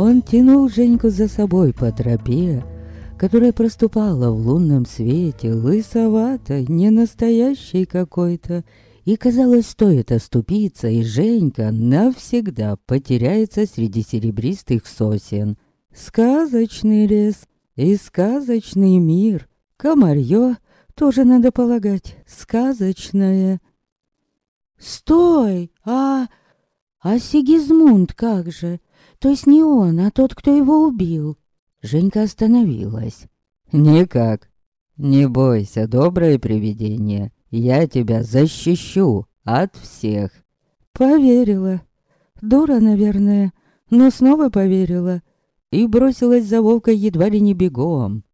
Он тянул Женьку за собой по тропе, которая проступала в лунном свете, лысоватой, ненастоящей какой-то, и казалось, стоит оступиться, и Женька навсегда потеряется среди серебристых сосен. Сказочный лес и сказочный мир. Комарье тоже, надо полагать, сказочное. «Стой! А... а Сигизмунд как же? То есть не он, а тот, кто его убил?» Женька остановилась. «Никак. Не бойся, доброе привидение. Я тебя защищу от всех». Поверила. Дура, наверное, но снова поверила. И бросилась за Вовкой едва ли не бегом.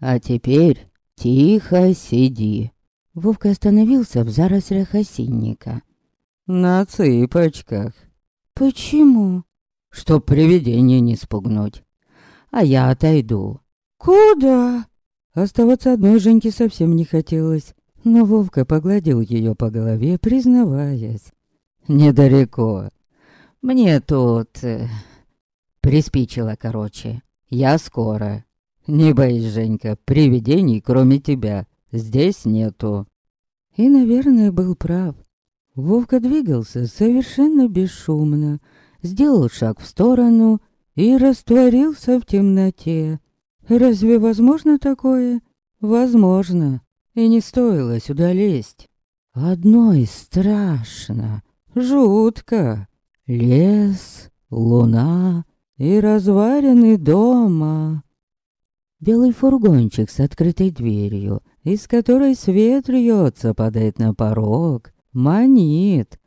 «А теперь тихо сиди». Вовка остановился в зарослях осинника. «На цыпочках». «Почему?» «Чтоб привидение не спугнуть а я отойду». «Куда?» Оставаться одной Женьке совсем не хотелось, но Вовка погладил ее по голове, признаваясь. «Недалеко. Мне тут... Э, приспичило, короче. Я скоро. Не боись, Женька, привидений, кроме тебя, здесь нету». И, наверное, был прав. Вовка двигался совершенно бесшумно, сделал шаг в сторону и растворился в темноте. Разве возможно такое? Возможно. И не стоило сюда лезть. Одной страшно, жутко. Лес, луна и разваренный дома. Белый фургончик с открытой дверью, из которой свет рьется, падает на порог, манит,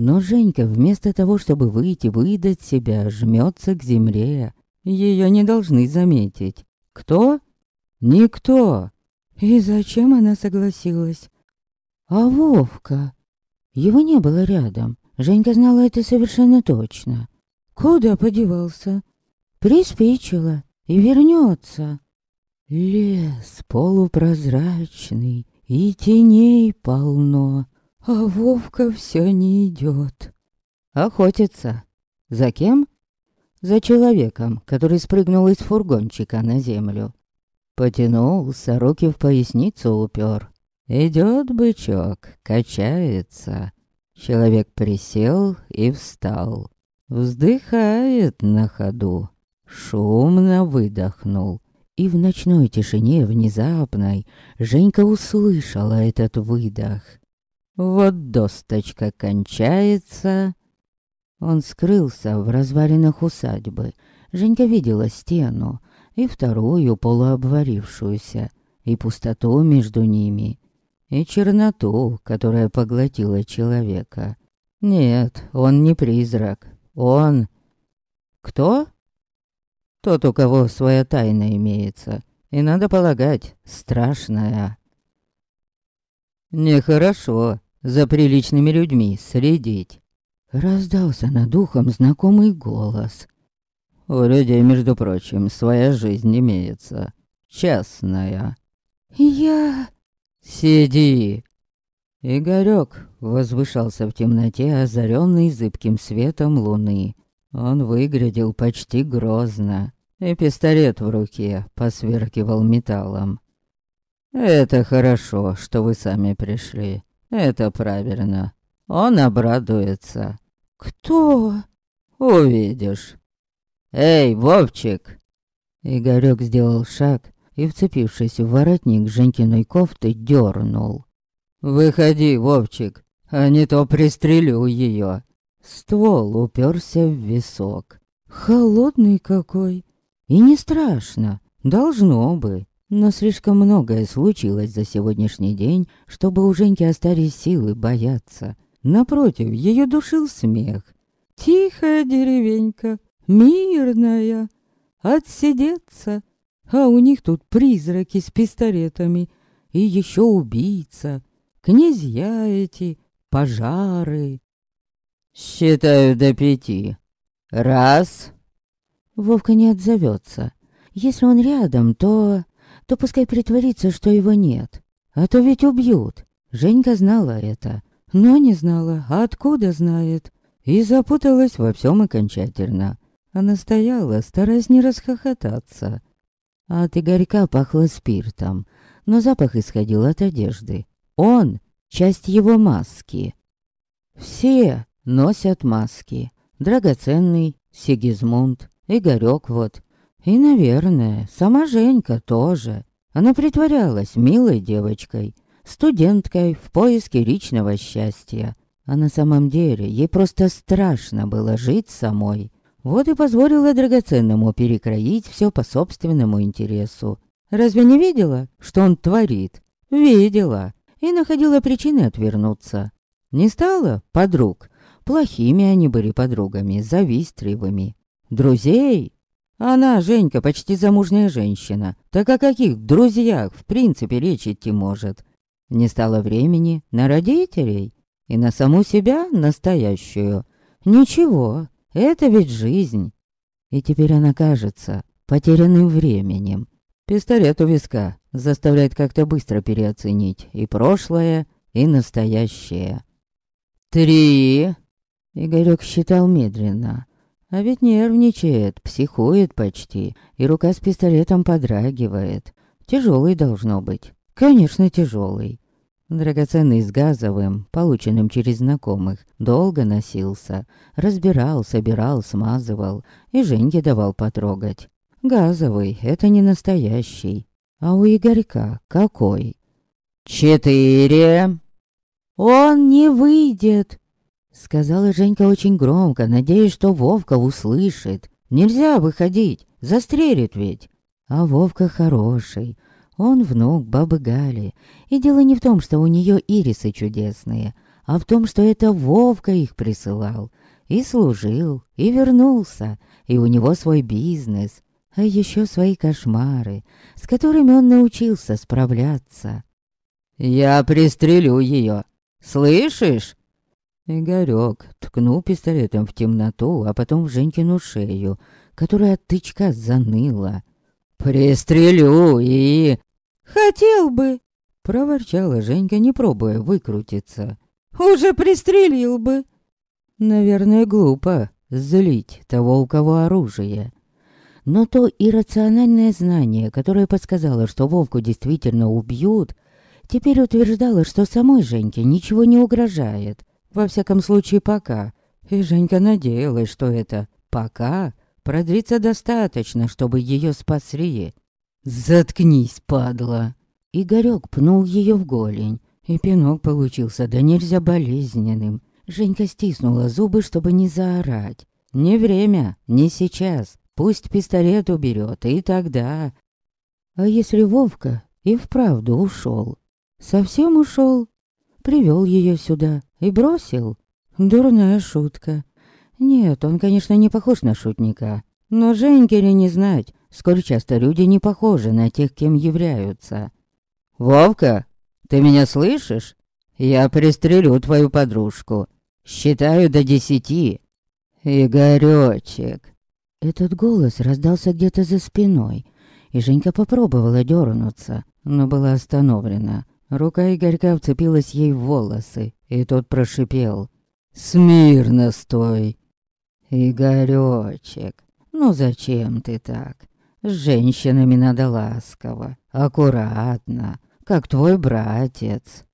но Женька вместо того, чтобы выйти, выдать себя, жмется к земле. Ее не должны заметить. Кто? Никто. И зачем она согласилась? А Вовка? Его не было рядом. Женька знала это совершенно точно. Куда подевался? Приспичило и вернется. Лес полупрозрачный, и теней полно. А Вовка все не идет. Охотится. За кем? За человеком, который спрыгнул из фургончика на землю. Потянулся, руки в поясницу упер. Идет бычок, качается. Человек присел и встал. Вздыхает на ходу. Шумно выдохнул. И в ночной тишине внезапной Женька услышала этот выдох. Вот досточка кончается. Он скрылся в развалинах усадьбы. Женька видела стену, и вторую полуобварившуюся, и пустоту между ними, и черноту, которая поглотила человека. Нет, он не призрак. Он... Кто? Тот, у кого своя тайна имеется. И надо полагать, страшная. Нехорошо за приличными людьми следить. Раздался над ухом знакомый голос. У людей, между прочим, своя жизнь имеется. Частная. Я... Сиди. Игорёк возвышался в темноте, озаренный зыбким светом луны. Он выглядел почти грозно, и пистолет в руке посверкивал металлом. «Это хорошо, что вы сами пришли. Это правильно. Он обрадуется. Кто? Увидишь. Эй, Вовчик! Игорёк сделал шаг и, вцепившись в воротник Женькиной кофты, дернул. «Выходи, Вовчик, а не то пристрелю ее. Ствол уперся в висок. Холодный какой. И не страшно. Должно бы. Но слишком многое случилось за сегодняшний день, чтобы у Женьки остались силы бояться. Напротив, ее душил смех. Тихая деревенька, мирная, отсидеться. А у них тут призраки с пистолетами. И еще убийца, князья эти, пожары. Считаю до пяти. Раз. Вовка не отзовется. Если он рядом, то то пускай притворится, что его нет. А то ведь убьют. Женька знала это, но не знала, откуда знает. И запуталась во всем окончательно. Она стояла, стараясь не расхохотаться. А от Игорька пахло спиртом, но запах исходил от одежды. Он — часть его маски. Все носят маски. Драгоценный, Сигизмунд, Игорёк вот. И, наверное, сама Женька тоже. Она притворялась милой девочкой, студенткой в поиске личного счастья. А на самом деле ей просто страшно было жить самой. Вот и позволила драгоценному перекроить все по собственному интересу. Разве не видела, что он творит? Видела. И находила причины отвернуться. Не стало подруг. Плохими они были подругами, завистливыми. Друзей? Она, Женька, почти замужняя женщина. Так о каких друзьях в принципе речь идти может? Не стало времени на родителей и на саму себя настоящую. Ничего, это ведь жизнь. И теперь она кажется потерянным временем. Пистолет у виска заставляет как-то быстро переоценить и прошлое, и настоящее. «Три!» Игорёк считал медленно. А ведь нервничает, психует почти, и рука с пистолетом подрагивает. Тяжелый должно быть. Конечно, тяжелый. Драгоценный с газовым, полученным через знакомых, долго носился. Разбирал, собирал, смазывал. И Женьке давал потрогать. Газовый — это не настоящий. А у Игорька какой? «Четыре!» «Он не выйдет!» Сказала Женька очень громко, надеясь, что Вовка услышит. «Нельзя выходить, застрелит ведь!» А Вовка хороший, он внук бабы Гали. И дело не в том, что у нее ирисы чудесные, а в том, что это Вовка их присылал. И служил, и вернулся, и у него свой бизнес, а еще свои кошмары, с которыми он научился справляться. «Я пристрелю ее, слышишь?» Игорёк ткнул пистолетом в темноту, а потом в Женькину шею, которая от тычка заныла. «Пристрелю и...» «Хотел бы!» — проворчала Женька, не пробуя выкрутиться. «Уже пристрелил бы!» Наверное, глупо злить того, у кого оружие. Но то иррациональное знание, которое подсказало, что Вовку действительно убьют, теперь утверждало, что самой Женьке ничего не угрожает. Во всяком случае, пока. И Женька надеялась, что это «пока» продлится достаточно, чтобы ее спасли. «Заткнись, падла!» Игорёк пнул ее в голень, и пинок получился да нельзя болезненным. Женька стиснула зубы, чтобы не заорать. «Не время, не сейчас. Пусть пистолет уберет, и тогда...» А если Вовка и вправду ушел? Совсем ушел? Привел ее сюда и бросил? Дурная шутка. Нет, он, конечно, не похож на шутника. Но Женьке ли не знать, сколь часто люди не похожи на тех, кем являются. «Вовка, ты меня слышишь? Я пристрелю твою подружку. Считаю до десяти. Игорёчек». Этот голос раздался где-то за спиной, и Женька попробовала дернуться, но была остановлена. Рука Игорька вцепилась ей в волосы, и тот прошипел. «Смирно стой!» «Игорёчек, ну зачем ты так? С женщинами надо ласково, аккуратно, как твой братец».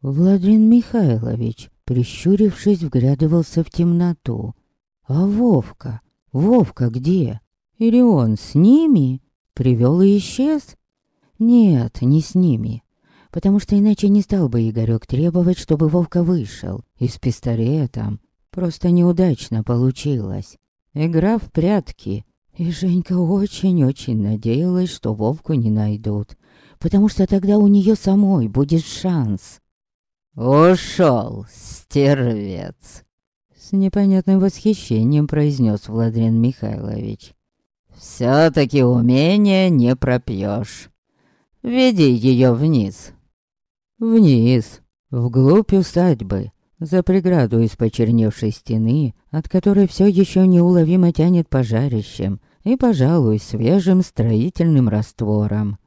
Владимир Михайлович, прищурившись, вглядывался в темноту. «А Вовка? Вовка где? Или он с ними? Привел и исчез?» «Нет, не с ними потому что иначе не стал бы Игорёк требовать, чтобы Вовка вышел. И с пистолетом. Просто неудачно получилось. Игра в прятки. И Женька очень-очень надеялась, что Вовку не найдут. Потому что тогда у нее самой будет шанс. «Ушел, стервец!» С непонятным восхищением произнес Владимир Михайлович. «Все-таки умение не пропьешь. Веди ее вниз, Вниз, вглубь усадьбы, за преграду из почерневшей стены, от которой все еще неуловимо тянет пожарищем и, пожалуй, свежим строительным раствором.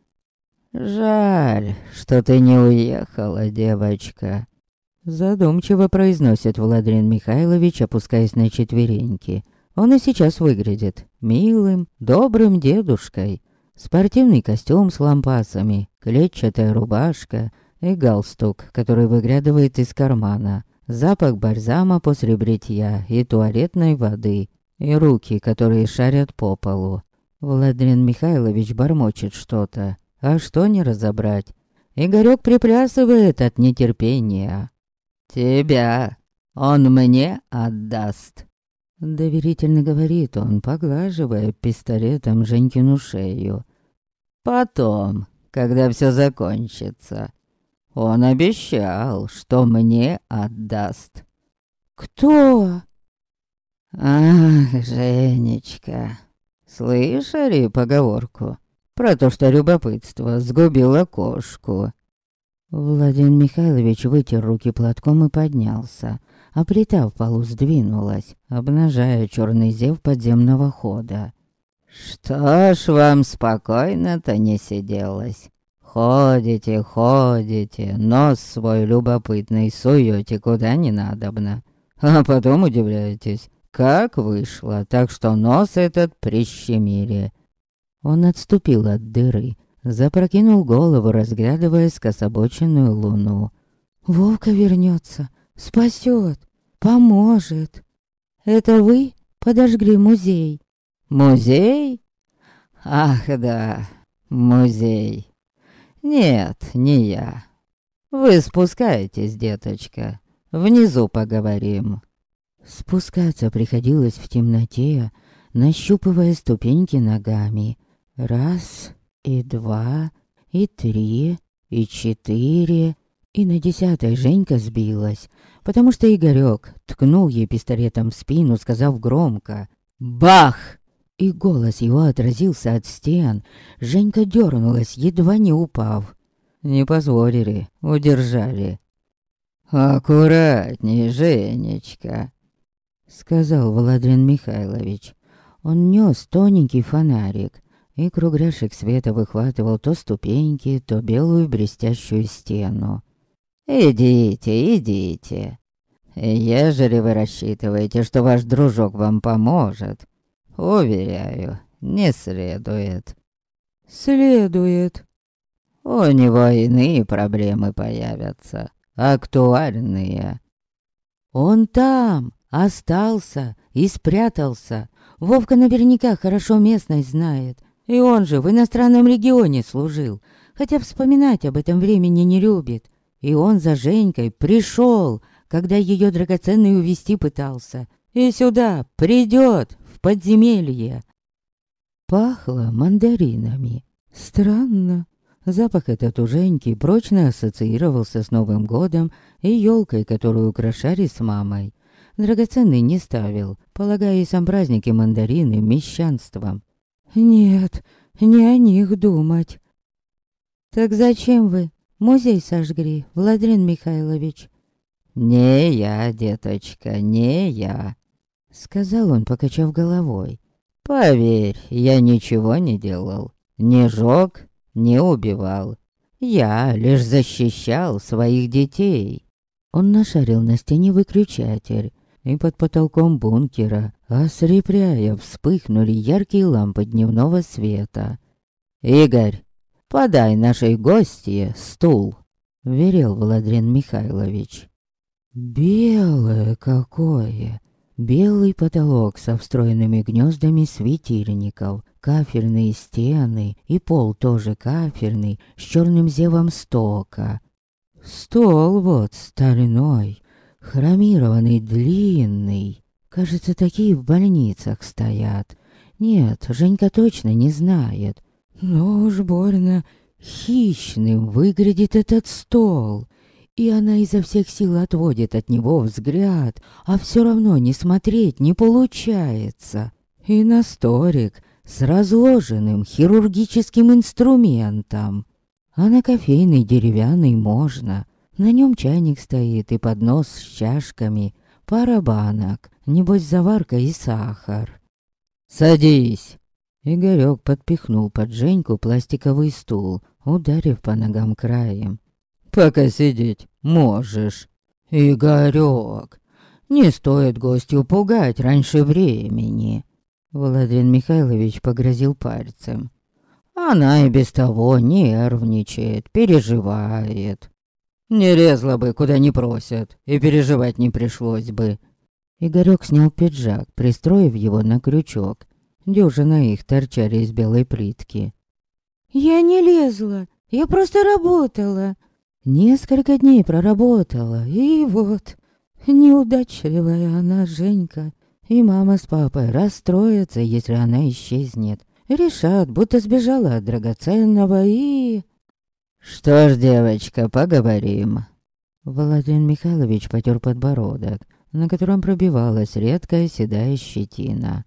«Жаль, что ты не уехала, девочка», — задумчиво произносит Владимир Михайлович, опускаясь на четвереньки. Он и сейчас выглядит милым, добрым дедушкой. Спортивный костюм с лампасами, клетчатая рубашка и галстук, который выглядывает из кармана. Запах бальзама после бритья и туалетной воды. И руки, которые шарят по полу. Владимир Михайлович бормочет что-то. А что не разобрать? Игорёк приплясывает от нетерпения. «Тебя он мне отдаст», — доверительно говорит он, поглаживая пистолетом Женькину шею. «Потом, когда все закончится, он обещал, что мне отдаст». «Кто?» «Ах, Женечка, слышали поговорку?» Про то, что любопытство сгубило кошку. Владимир Михайлович вытер руки платком и поднялся, а плита в полу сдвинулась, обнажая черный зев подземного хода. «Что ж вам спокойно-то не сиделось? Ходите, ходите, нос свой любопытный суете куда не надобно, а потом удивляетесь, как вышло, так что нос этот прищемили. Он отступил от дыры, запрокинул голову, разглядывая скособоченную луну. «Вовка вернется, спасет, поможет. Это вы подожгли музей?» «Музей? Ах, да, музей. Нет, не я. Вы спускаетесь, деточка. Внизу поговорим». Спускаться приходилось в темноте, нащупывая ступеньки ногами. Раз, и два, и три, и четыре. И на десятой Женька сбилась, потому что Игорёк ткнул ей пистолетом в спину, сказав громко «Бах!» И голос его отразился от стен. Женька дернулась, едва не упав. Не позволили, удержали. «Аккуратней, Женечка», — сказал Владимир Михайлович. Он нёс тоненький фонарик, и кругляшек света выхватывал то ступеньки, то белую блестящую стену. «Идите, идите. Ежели вы рассчитываете, что ваш дружок вам поможет, уверяю, не следует». «Следует». «У него иные проблемы появятся, актуальные». «Он там, остался и спрятался. Вовка наверняка хорошо местность знает. И он же в иностранном регионе служил, хотя вспоминать об этом времени не любит. И он за Женькой пришел, когда ее драгоценный увести пытался. И сюда придет, в подземелье. Пахло мандаринами. Странно. Запах этот у Женьки прочно ассоциировался с Новым годом и елкой, которую украшали с мамой. Драгоценный не ставил, полагая и сам праздник и мандарины мещанством. Нет, не о них думать. Так зачем вы музей сожгли, Владимир Михайлович? Не я, деточка, не я, сказал он, покачав головой. Поверь, я ничего не делал. Не жёг, не убивал. Я лишь защищал своих детей. Он нашарил на стене выключатель, и под потолком бункера, ослепляя, вспыхнули яркие лампы дневного света. «Игорь, подай нашей гостье стул», — верил Владимир Михайлович. «Белое какое!» Белый потолок со встроенными гнездами светильников, кафельные стены и пол тоже кафельный, с черным зевом стока. Стол вот стальной, Хромированный, длинный. Кажется, такие в больницах стоят. Нет, Женька точно не знает. Но уж больно хищным выглядит этот стол. И она изо всех сил отводит от него взгляд, а все равно не смотреть не получается. И на столик с разложенным хирургическим инструментом. А на кофейный деревянный можно — на нем чайник стоит и поднос с чашками, пара банок, небось заварка и сахар. «Садись!» Игорёк подпихнул под Женьку пластиковый стул, ударив по ногам краем. «Пока сидеть можешь!» «Игорёк, Не стоит гостю пугать раньше времени. Владимир Михайлович погрозил пальцем. Она и без того нервничает, переживает. Не резла бы, куда не просят, и переживать не пришлось бы. Игорёк снял пиджак, пристроив его на крючок. Дюжина их торчали из белой плитки. «Я не лезла, я просто работала». Несколько дней проработала, и вот... Неудачливая она, Женька. И мама с папой расстроятся, если она исчезнет. Решат, будто сбежала от драгоценного и... «Что ж, девочка, поговорим». Владимир Михайлович потер подбородок, на котором пробивалась редкая седая щетина.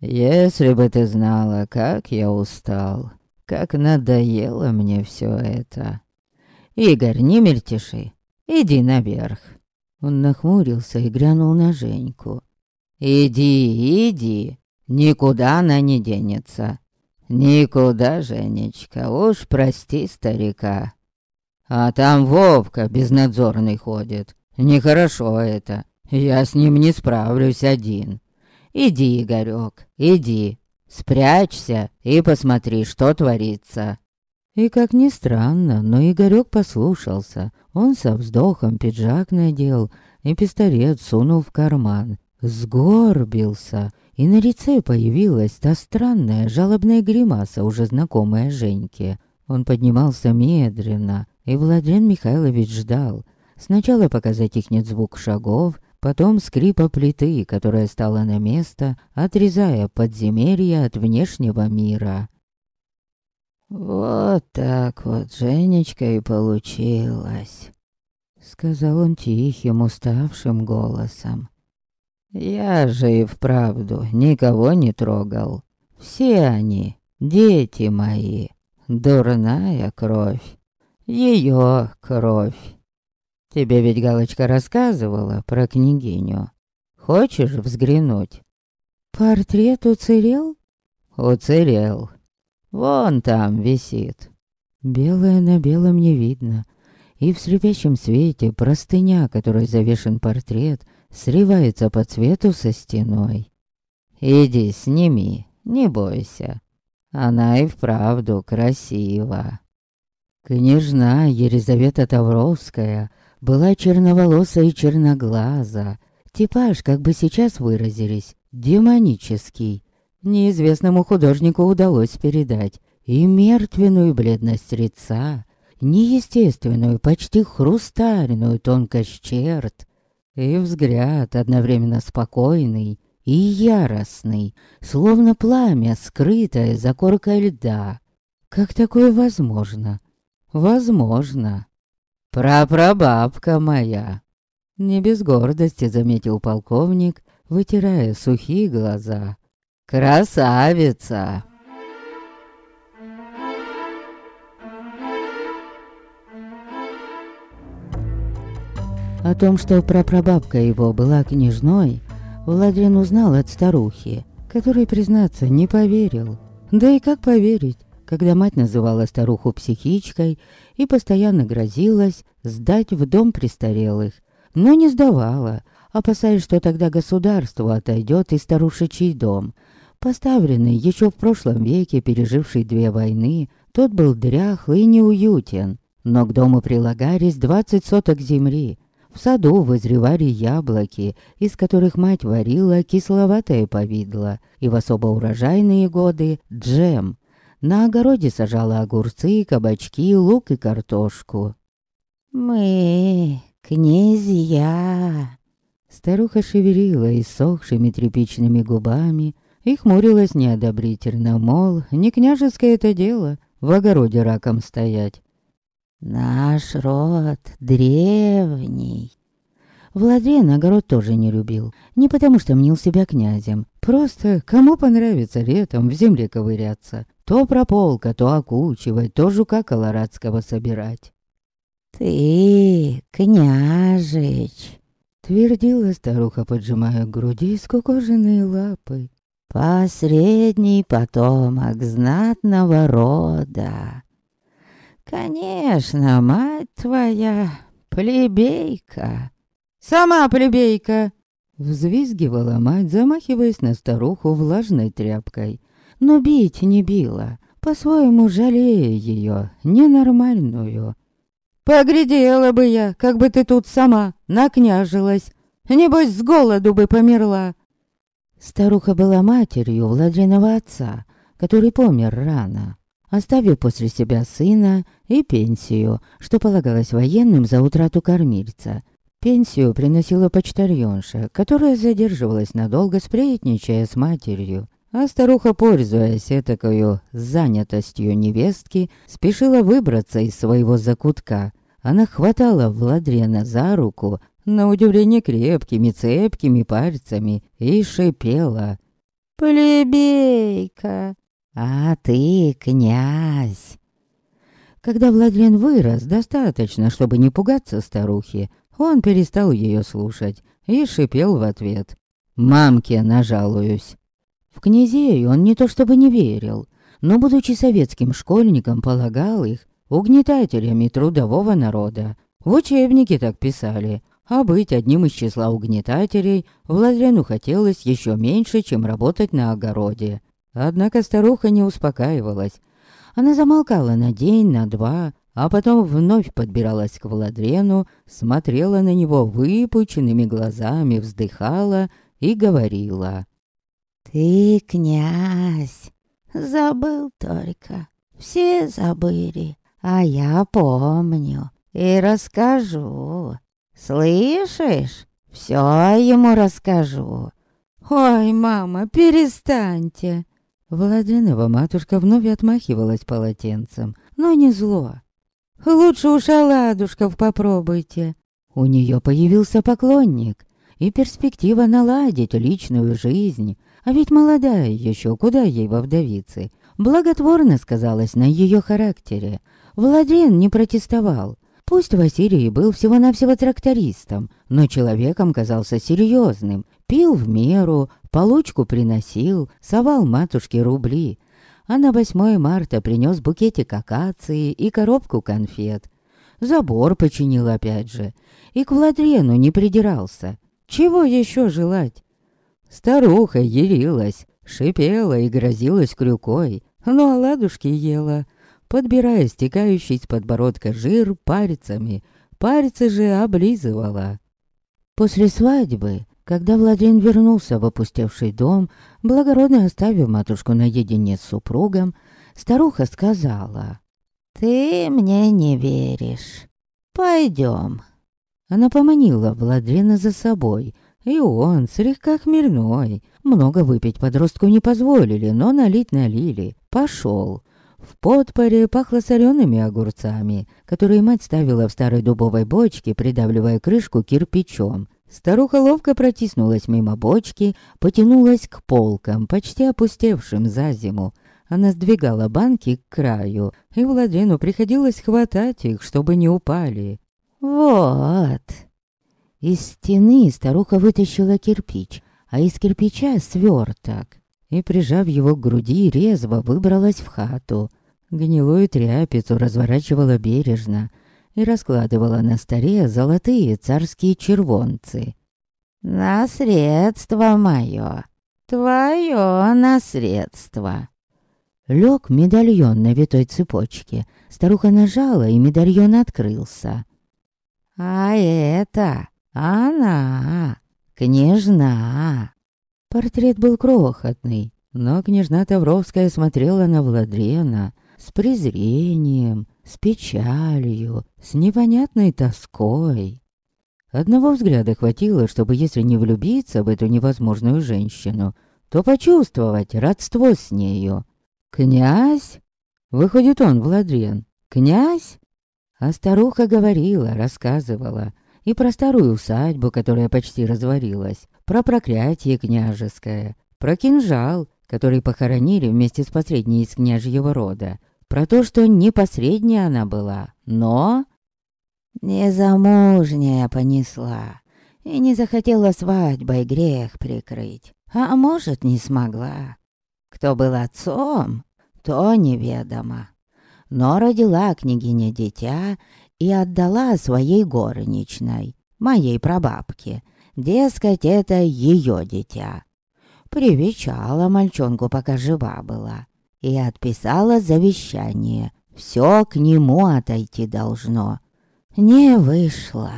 «Если бы ты знала, как я устал, как надоело мне все это. Игорь, не мельтеши, иди наверх». Он нахмурился и глянул на Женьку. «Иди, иди, никуда она не денется. Никуда, Женечка, уж прости старика. А там Вовка безнадзорный ходит. Нехорошо это. Я с ним не справлюсь один. Иди, Игорёк, иди. Спрячься и посмотри, что творится. И как ни странно, но Игорёк послушался. Он со вздохом пиджак надел и пистолет сунул в карман. Сгорбился, и на лице появилась та странная жалобная гримаса, уже знакомая Женьке. Он поднимался медленно, и Владимир Михайлович ждал. Сначала пока затихнет звук шагов, потом скрипа плиты, которая стала на место, отрезая подземелье от внешнего мира. «Вот так вот, Женечка, и получилось», — сказал он тихим, уставшим голосом. «Я же и вправду никого не трогал. Все они, дети мои, дурная кровь, ее кровь. Тебе ведь Галочка рассказывала про княгиню. Хочешь взглянуть?» «Портрет уцелел?» «Уцелел. Вон там висит. Белое на белом не видно. И в слепящем свете простыня, которой завешен портрет, срывается по цвету со стеной. Иди, сними, не бойся. Она и вправду красива. Княжна Елизавета Тавровская была черноволосая и черноглаза. Типаж, как бы сейчас выразились, демонический. Неизвестному художнику удалось передать и мертвенную бледность лица, неестественную, почти хрустальную тонкость черт, и взгляд одновременно спокойный и яростный, словно пламя, скрытое за коркой льда. Как такое возможно? Возможно. Прапрабабка моя. Не без гордости заметил полковник, вытирая сухие глаза. Красавица!» О том, что прапрабабка его была княжной, Владимир узнал от старухи, которой, признаться, не поверил. Да и как поверить, когда мать называла старуху психичкой и постоянно грозилась сдать в дом престарелых, но не сдавала, опасаясь, что тогда государство отойдет и старушечий дом – Поставленный еще в прошлом веке, переживший две войны, тот был дряхлый и неуютен, но к дому прилагались двадцать соток земли. В саду вызревали яблоки, из которых мать варила кисловатое повидло, и в особо урожайные годы — джем. На огороде сажала огурцы, кабачки, лук и картошку. «Мы, князья!» Старуха шевелила иссохшими тряпичными губами, и хмурилась неодобрительно, мол, не княжеское это дело в огороде раком стоять. «Наш род древний». Владлен огород тоже не любил. Не потому что мнил себя князем. Просто кому понравится летом в земле ковыряться. То прополка, то окучивать, то жука колорадского собирать. «Ты, княжич!» Твердила старуха, поджимая к груди скукоженные лапы. Посредний потомок знатного рода. Конечно, мать твоя плебейка. Сама плебейка, Взвизгивала мать, замахиваясь на старуху влажной тряпкой. Но бить не била, по-своему жалея ее, ненормальную. «Поглядела бы я, как бы ты тут сама накняжилась. Небось, с голоду бы померла». Старуха была матерью Владриного отца, который помер рано, оставив после себя сына и пенсию, что полагалось военным за утрату кормильца. Пенсию приносила почтальонша, которая задерживалась надолго, сплетничая с матерью. А старуха, пользуясь этакою занятостью невестки, спешила выбраться из своего закутка. Она хватала Владрена за руку, на удивление крепкими, цепкими пальцами, и шипела. «Плебейка, а ты князь!» Когда Владлен вырос достаточно, чтобы не пугаться старухи, он перестал ее слушать и шипел в ответ. «Мамке нажалуюсь». В князей он не то чтобы не верил, но, будучи советским школьником, полагал их угнетателями трудового народа. В учебнике так писали, а быть одним из числа угнетателей Владлену хотелось еще меньше, чем работать на огороде. Однако старуха не успокаивалась. Она замолкала на день, на два, а потом вновь подбиралась к Владрену, смотрела на него выпученными глазами, вздыхала и говорила. «Ты, князь, забыл только, все забыли, а я помню и расскажу. Слышишь? Все ему расскажу». «Ой, мама, перестаньте!» Владенова матушка вновь отмахивалась полотенцем, но не зло. Лучше уж оладушков попробуйте. У нее появился поклонник и перспектива наладить личную жизнь. А ведь молодая еще, куда ей во вдовице. Благотворно сказалось на ее характере. Владен не протестовал. Пусть Василий был всего-навсего трактористом, но человеком казался серьезным. Пил в меру, получку приносил, совал матушке рубли а на 8 марта принес букетик акации и коробку конфет. Забор починил опять же, и к Владрену не придирался. Чего еще желать? Старуха ярилась, шипела и грозилась крюкой, но оладушки ела, подбирая стекающий с подбородка жир пальцами, пальцы же облизывала. После свадьбы когда Владимир вернулся в опустевший дом, благородно оставив матушку наедине с супругом, старуха сказала, «Ты мне не веришь. Пойдем». Она поманила Владлена за собой, и он, слегка хмельной, много выпить подростку не позволили, но налить налили, пошел. В подпоре пахло солеными огурцами, которые мать ставила в старой дубовой бочке, придавливая крышку кирпичом, Старуха ловко протиснулась мимо бочки, потянулась к полкам, почти опустевшим за зиму. Она сдвигала банки к краю, и Владлену приходилось хватать их, чтобы не упали. «Вот!» Из стены старуха вытащила кирпич, а из кирпича сверток. И, прижав его к груди, резво выбралась в хату. Гнилую тряпицу разворачивала бережно, и раскладывала на столе золотые царские червонцы. «Наследство мое, твое наследство!» Лег медальон на витой цепочке. Старуха нажала, и медальон открылся. «А это она, княжна!» Портрет был крохотный, но княжна Тавровская смотрела на Владрена с презрением, с печалью, с непонятной тоской. Одного взгляда хватило, чтобы, если не влюбиться в эту невозможную женщину, то почувствовать родство с нею. «Князь?» Выходит он, Владрен. «Князь?» А старуха говорила, рассказывала. И про старую усадьбу, которая почти развалилась, про проклятие княжеское, про кинжал, который похоронили вместе с последней из княжьего рода, про то, что не посредняя она была, но... Незамужняя понесла и не захотела свадьбой грех прикрыть, а может, не смогла. Кто был отцом, то неведомо. Но родила княгиня дитя и отдала своей горничной, моей прабабке, дескать, это ее дитя. Привечала мальчонку, пока жива была, и отписала завещание. Все к нему отойти должно. Не вышло.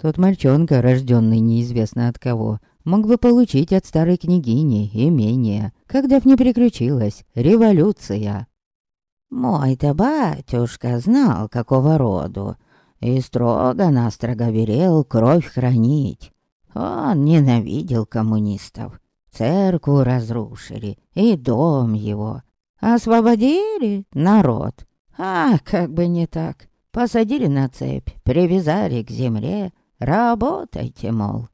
Тот мальчонка, рожденный неизвестно от кого, мог бы получить от старой княгини имение, когда б не приключилась революция. Мой-то батюшка знал, какого роду, и строго-настрого верил кровь хранить. Он ненавидел коммунистов, церкву разрушили и дом его. Освободили народ. А, как бы не так. Посадили на цепь, привязали к земле. Работайте, мол.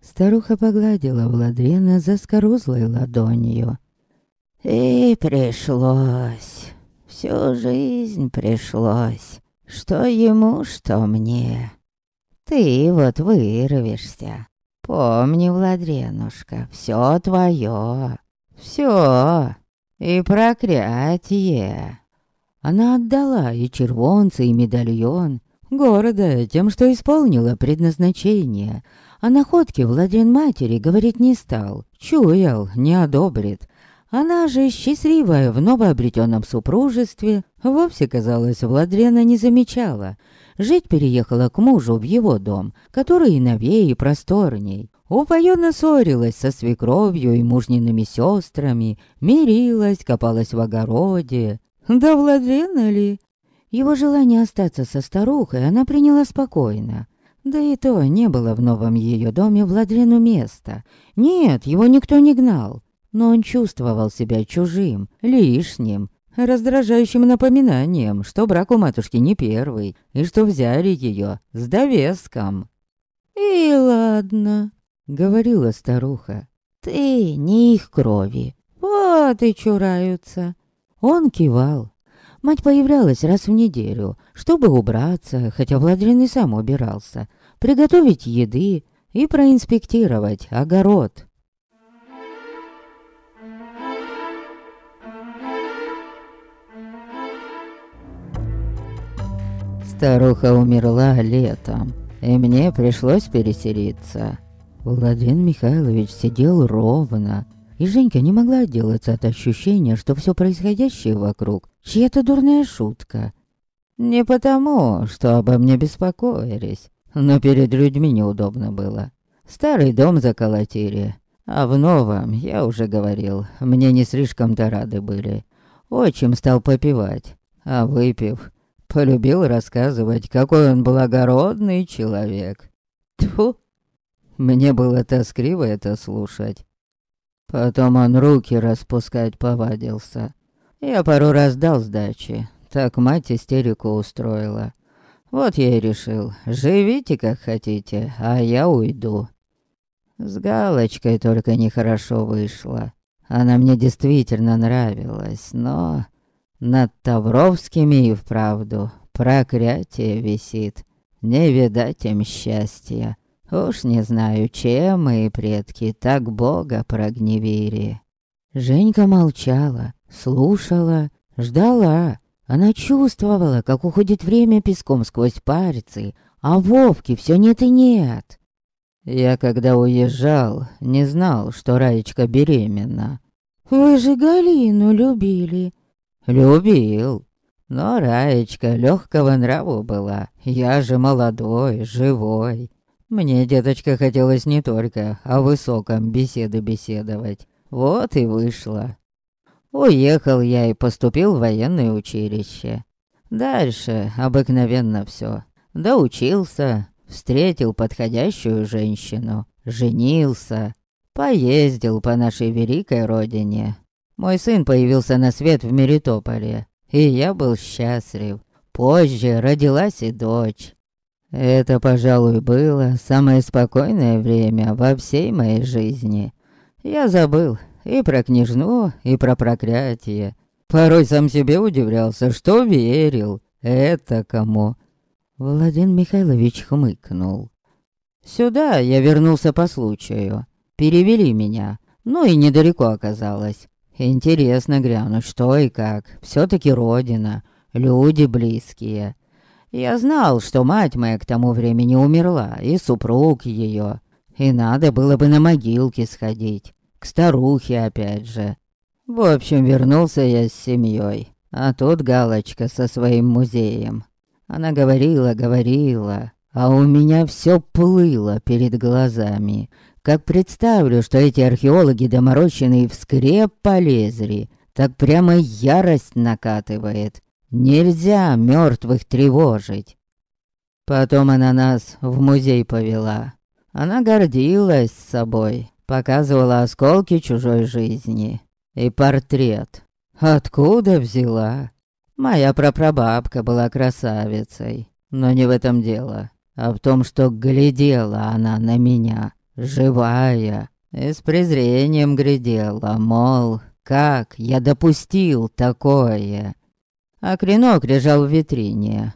Старуха погладила Владрена заскорузлой ладонью. И пришлось, всю жизнь пришлось, что ему, что мне. Ты вот вырвешься, Помни, Владренушка, все твое, все, и проклятие. Она отдала и червонцы, и медальон города тем, что исполнила предназначение. О находке Владрен матери говорить не стал, чуял, не одобрит. Она же, счастливая в новообретенном супружестве, вовсе, казалось, Владрена не замечала — Жить переехала к мужу в его дом, который и новее, и просторней. Упоенно ссорилась со свекровью и мужниными сестрами, мирилась, копалась в огороде. Да Владлена ли? Его желание остаться со старухой она приняла спокойно. Да и то не было в новом ее доме Владлену места. Нет, его никто не гнал. Но он чувствовал себя чужим, лишним, раздражающим напоминанием, что брак у матушки не первый, и что взяли ее с довеском. «И ладно», — говорила старуха, — «ты не их крови, вот и чураются». Он кивал. Мать появлялась раз в неделю, чтобы убраться, хотя Владрин и сам убирался, приготовить еды и проинспектировать огород. Старуха умерла летом, и мне пришлось переселиться. Владимир Михайлович сидел ровно, и Женька не могла отделаться от ощущения, что все происходящее вокруг — чья-то дурная шутка. Не потому, что обо мне беспокоились, но перед людьми неудобно было. Старый дом заколотили, а в новом, я уже говорил, мне не слишком-то рады были. Отчим стал попивать, а выпив, полюбил рассказывать, какой он благородный человек. Тьфу, мне было тоскливо это слушать. Потом он руки распускать повадился. Я пару раз дал сдачи, так мать истерику устроила. Вот я и решил, живите как хотите, а я уйду. С галочкой только нехорошо вышло. Она мне действительно нравилась, но над Тавровскими и вправду проклятие висит. Не видать им счастья. Уж не знаю, чем мои предки так Бога прогневили. Женька молчала, слушала, ждала. Она чувствовала, как уходит время песком сквозь пальцы, а Вовки все нет и нет. Я, когда уезжал, не знал, что Раечка беременна. «Вы же Галину любили», Любил. Но Раечка легкого нраву была. Я же молодой, живой. Мне, деточка, хотелось не только о высоком беседы беседовать. Вот и вышло. Уехал я и поступил в военное училище. Дальше обыкновенно все. Доучился, встретил подходящую женщину, женился, поездил по нашей великой родине, мой сын появился на свет в Меритополе, и я был счастлив. Позже родилась и дочь. Это, пожалуй, было самое спокойное время во всей моей жизни. Я забыл и про княжну, и про проклятие. Порой сам себе удивлялся, что верил. Это кому? Владимир Михайлович хмыкнул. Сюда я вернулся по случаю. Перевели меня, ну и недалеко оказалось. Интересно глянуть, что и как. Все-таки родина, люди близкие. Я знал, что мать моя к тому времени умерла, и супруг ее. И надо было бы на могилке сходить. К старухе опять же. В общем, вернулся я с семьей. А тут Галочка со своим музеем. Она говорила, говорила, а у меня все плыло перед глазами. Как представлю, что эти археологи доморощенные в скреп полезли, так прямо ярость накатывает. Нельзя мертвых тревожить. Потом она нас в музей повела. Она гордилась собой, показывала осколки чужой жизни. И портрет. Откуда взяла? Моя прапрабабка была красавицей. Но не в этом дело, а в том, что глядела она на меня живая, и с презрением глядела, мол, как я допустил такое. А клинок лежал в витрине.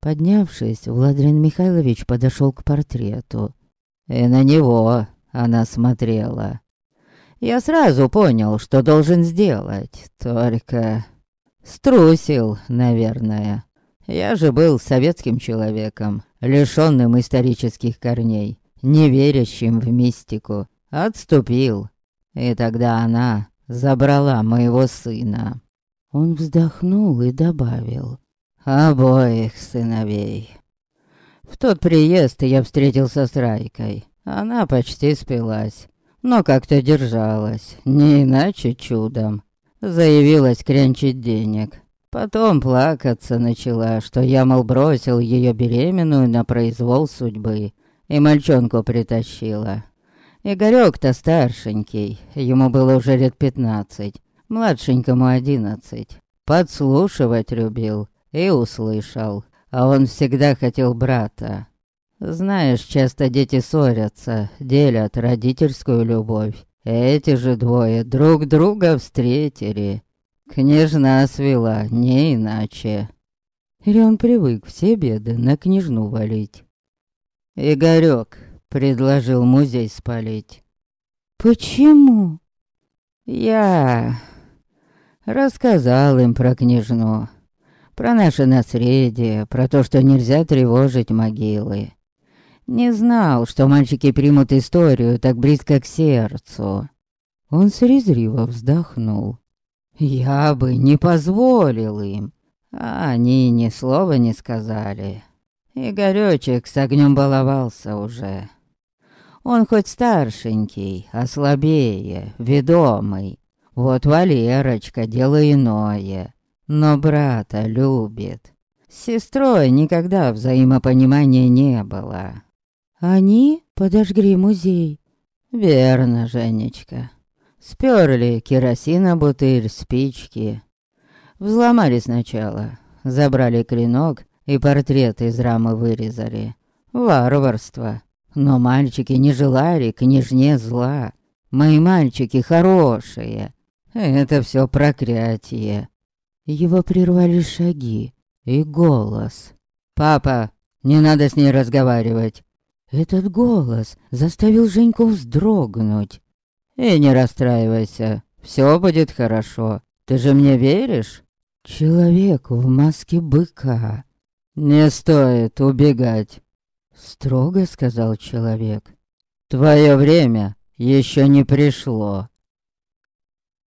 Поднявшись, Владимир Михайлович подошел к портрету. И на него она смотрела. Я сразу понял, что должен сделать, только... Струсил, наверное. Я же был советским человеком, лишённым исторических корней не верящим в мистику, отступил. И тогда она забрала моего сына. Он вздохнул и добавил. Обоих сыновей. В тот приезд я встретился с Райкой. Она почти спилась, но как-то держалась, не иначе чудом. Заявилась крянчить денег. Потом плакаться начала, что я, мол, бросил ее беременную на произвол судьбы и мальчонку притащила. Игорёк-то старшенький, ему было уже лет пятнадцать, младшенькому одиннадцать. Подслушивать любил и услышал, а он всегда хотел брата. Знаешь, часто дети ссорятся, делят родительскую любовь. Эти же двое друг друга встретили. Княжна свела, не иначе. Или он привык все беды на княжну валить. Игорёк предложил музей спалить. Почему? Я рассказал им про княжну, про наше наследие, про то, что нельзя тревожить могилы. Не знал, что мальчики примут историю так близко к сердцу. Он срезриво вздохнул. Я бы не позволил им, а они ни слова не сказали. Игорёчек с огнем баловался уже. Он хоть старшенький, а слабее, ведомый. Вот Валерочка, дело иное. Но брата любит. С сестрой никогда взаимопонимания не было. Они подожгли музей. Верно, Женечка. Сперли керосина бутыль, спички. Взломали сначала, забрали клинок и портрет из рамы вырезали. Варварство. Но мальчики не желали княжне зла. Мои мальчики хорошие. Это все проклятие. Его прервали шаги и голос. «Папа, не надо с ней разговаривать!» Этот голос заставил Женьку вздрогнуть. «И не расстраивайся, все будет хорошо. Ты же мне веришь?» Человек в маске быка «Не стоит убегать», — строго сказал человек. «Твое время еще не пришло».